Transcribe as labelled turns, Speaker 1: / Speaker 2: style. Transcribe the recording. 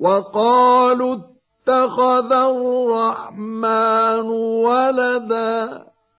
Speaker 1: وقالوا اتخذ الرحمن ولدا.